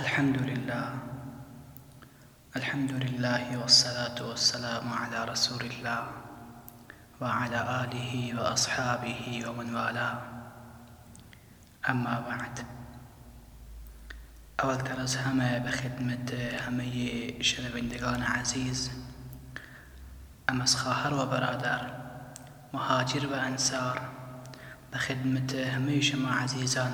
الحمد لله. الحمد لله والصلاة والسلام على رسول الله وعلى آله وأصحابه ومن والاه. أما بعد. اولتر از همه به خدمت همه شنوندگان عزیز. ام از خواهر و برادر مهاجر و انصار به خدمت همه شما عزیزان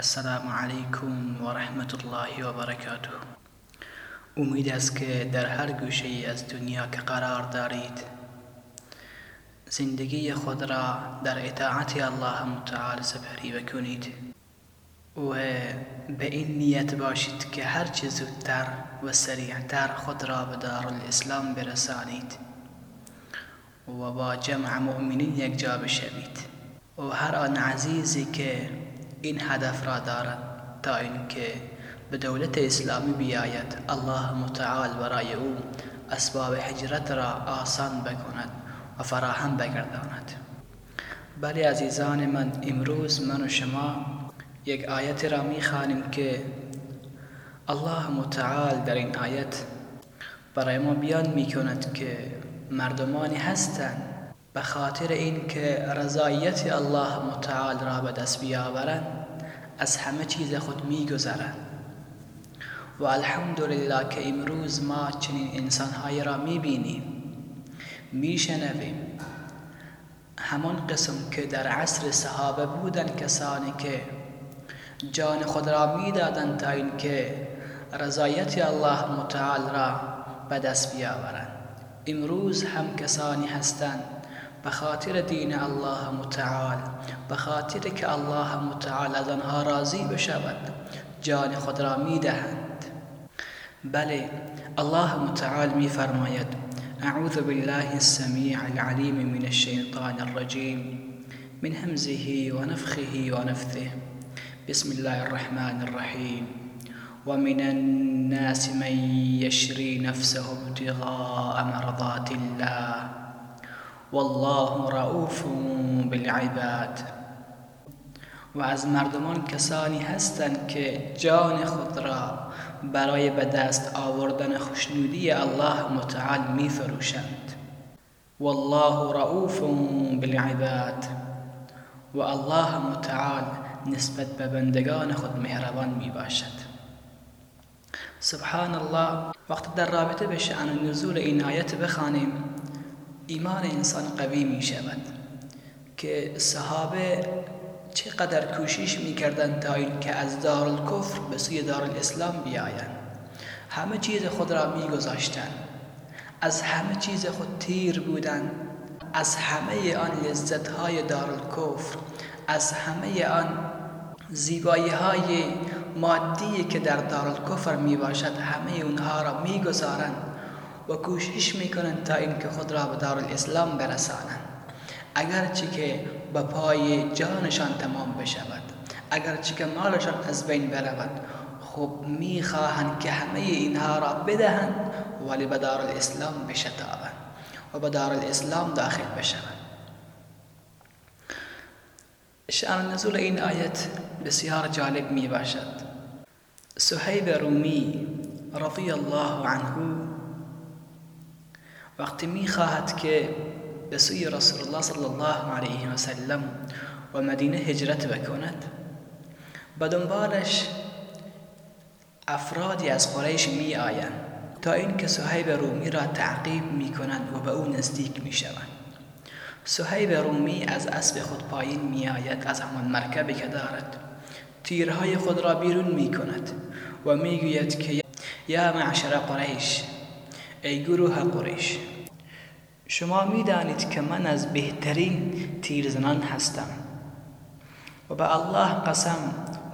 السلام علیکم و رحمت الله و برکاته امید است که در هر گوشه از دنیا که قرار دارید زندگی خود را در اطاعت الله متعال سپری بکنید و به این نیت باشید که هر چه زودتر و سریعتر خود را به دار الاسلام برسانید و با جمع مؤمنین یک جا بشوید. و هر آن عزیزی که این هدف را دارد تا اینکه به دولت اسلامی بیاید. الله متعال برای او اسباب حجرت را آسان بکند و فراهم بگرداند. بله عزیزان من امروز من و شما یک آیت را می‌خوانیم که الله متعال در این آیت برای ما بیان می‌کند که مردمانی هستند به خاطر اینکه رضایت الله متعال را به دست بیاورند از همه چیز خود میگذرند و الحمدلله که امروز ما چنین انسانهایی را می‌بینیم میشنویم. همان قسم که در عصر صحابه بودن کسانی که جان خود را می‌دادند تا اینکه رضایت الله متعال را به دست بیاورند. امروز هم کسانی هستند به خاطر دین الله متعال به خاطر که الله متعال از آنها راضی بشود جان خود را میدهند. بله الله متعال میفرماید اعوذ بالله السمیع العلیم من الشیطان الرجیم من همزه ونفخه ونفثه بسم الله الرحمن الرحيم ومن الناس من يشري نفسه ابتغاء مرضات الله. والله رؤوف بالعباد. و از مردمان کسانی هستند که جان خود را برای به دست آوردن خوشنودی الله متعال می فروشند والله رؤوف بالعباد. و الله متعال نسبت به بندگان خود مهربان می باشد سبحان الله. وقت در رابطه به شأن نزول این آیت بخوانیم ایمان انسان قوی می شود که صحابه چقدر کوشش می‌کردند تا اینکه از دارالکفر به سوی دارالاسلام بیایند. همه چیز خود را میگذاشتند از همه چیز خود تیر بودند. از همه آن لذت های دارالکفر از همه آن زیبایی های مادی که در دارالکفر می باشد همه اونها را می‌گذارند و کوشش می‌کنند تا اینکه خود را به دارالاسلام برسانند. اگرچه که به پای جانشان تمام بشود اگرچه که مالشان از بین برود خب می‌خواهند که همه اینها را بدهند ولی به دار الاسلام بشتابند و به دار الاسلام داخل بشوند. شأن نزول این آیت بسیار جالب می باشد سحیب رومی رضی الله عنه وقتی می خواهد که به سوی رسول الله صلی الله علیه و سلم و مدینه هجرت بکند به دنبالش افرادی از قریش می آیند تا اینکه صهیب رومی را تعقیب می کنند و به او نزدیک می شوند صهیب رومی از اسب خود پایین می آید از همان مرکبی که دارد. تیرهای خود را بیرون می کند و می گوید که یا معشر قریش ای گروه قریش شما می‌دانید که من از بهترین تیرزنان هستم. و به الله قسم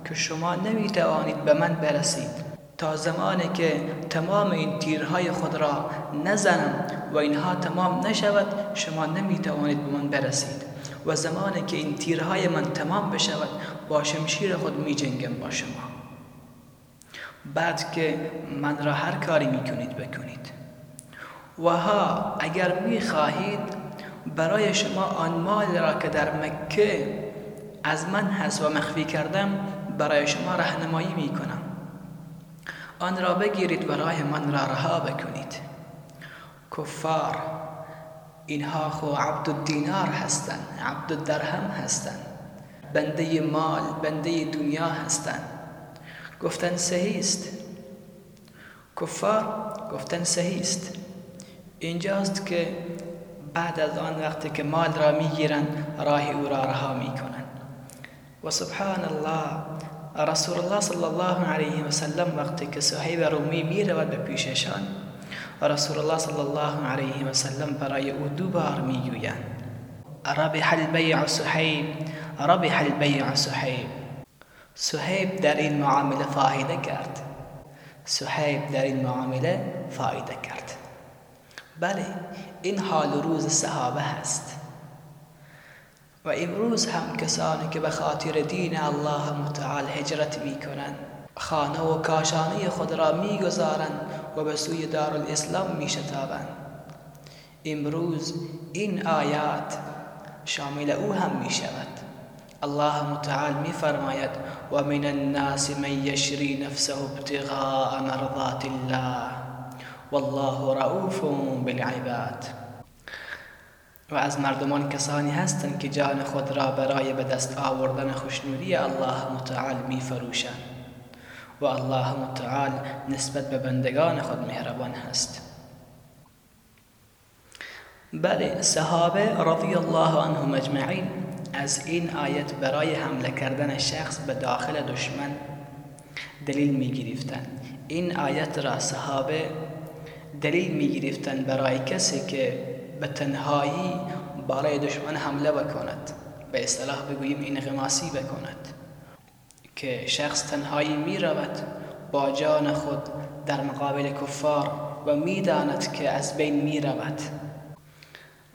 که شما نمی‌توانید به من برسید. تا زمانی که تمام این تیرهای خود را نزنم و اینها تمام نشود شما نمی‌توانید به من برسید. و زمانی که این تیرهای من تمام بشود با شمشیر خود می جنگم با شما. بعد که من را هر کاری می‌کنید بکنید. و ها اگر می خواهید برای شما آن مال را که در مکه از من هست و مخفی کردم برای شما رهنمایی می کنم آن را بگیرید و راه من را رها بکنید. کفار اینها خو عبد الدینار هستند عبد الدرهم هستند. بنده مال بنده دنیا هستند. گفتن صحیح است. کفار گفتن صحیح است. اینجاست که بعد از آن وقتی که مال را میگیرند راه أو را رها میکنند و سبحان الله رسول الله صلی الله علیه و سلم وقتی که صحیب رومی می رود به پیششان رسول الله صلی الله علیه و سلم برای أو دو بار میگویند. ربح البیع صحیب ربح البیع صحیب صحیب در این معامله فایده کرد. صحیب در این معامله فایده کرد. بله این حال روز صحابه هست. و امروز هم کسانی که به خاطر دین الله متعال هجرت می کنند خانه و کاشانه خود را می گذارند و به سوی دار الاسلام می شتابند امروز این آیات شامل او هم می شود الله متعال می فرماید و من الناس من یشری نفسه ابتغاء مرضات الله. والله رؤوف بالعباد. و از مردمان کسانی هستند که جان خود را برای به دست آوردن خوشنودی الله متعال می فروشند و الله متعال نسبت به بندگان خود مهربان هست. بله صحابه رضی الله عنهم اجمعین از این آیت برای حمله کردن شخص به داخل دشمن دلیل می گرفتن. این آیت را صحابه دلیل می گرفتن برای کسی که به تنهایی برای دشمن حمله بکند به اصطلاح بگوییم این غماسی بکند که شخص تنهایی می رود با جان خود در مقابل کفار و می‌داند که از بین می رود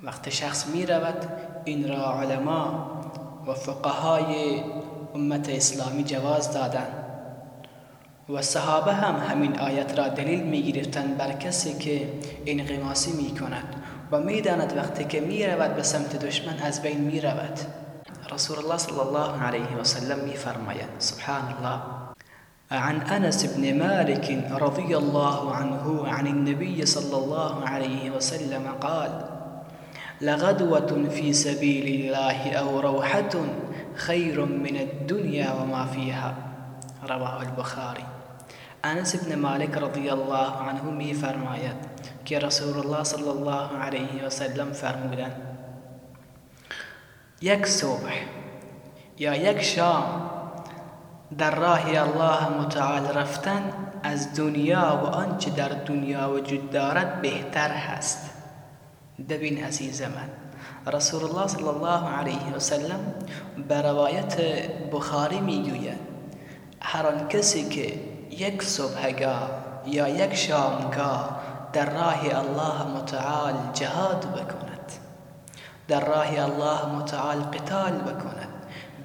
وقت شخص می رود این را علما و فقهای امت اسلامی جواز دادند. و صحابه هم همین آیت را دلیل می گرفتند بر کسی که این غماسی می کند و میداند وقتی که می رود به سمت دشمن از بین می رود رسول الله صلی الله علیه و سلم می فرماید سبحان الله عن أنس بن مالك رضي الله عنه عن النبي صلى الله عليه وسلم قال لغدوة في سبيل الله أو روحة خير من الدنيا وما فيها رواه البخاري أنس بن مالک رضی الله عنه می فرماید که رسول الله صلی الله علیه و سلم فرمودند یک صبح یا یک شام در راه الله متعال رفتن از دنیا و آنچه در دنیا وجود دارد بهتر هست. ببین عزیز من رسول الله صلی الله علیه و سلم به روایت بخاری میگوید هر آن کسی که یک صبحگاه یا یک شامگاه در راه الله متعال جهاد بکند. در راه الله متعال قتال بکند.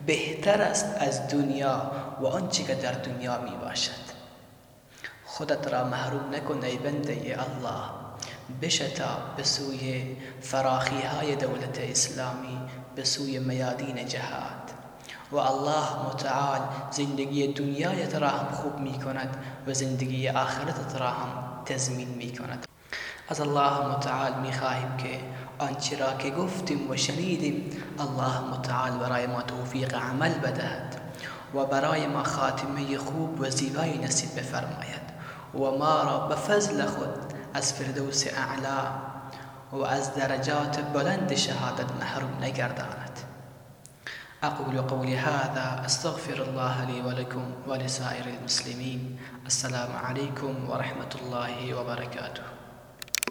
بهتر است از دنیا و آنچه که در دنیا می باشد. خودت را محروم نکن ای بنده الله. بشتا به سوی فراخی های دولت اسلامی به سوی میادین جهاد. و الله متعال زندگی دنیایت را هم خوب می کند و زندگی آخرتت را هم تضمین می کند از الله متعال می خواهیم که آنچه را که گفتیم و شنیدیم الله متعال برای ما توفیق عمل بدهد و برای ما خاتمه خوب و زیبایی نصیب بفرماید. و ما را به فضل خود از فردوس اعلا و از درجات بلند شهادت محروم نگرداند. أقول قولي هذا أستغفر الله لي ولكم ولسائر المسلمين. السلام عليكم ورحمة الله وبركاته.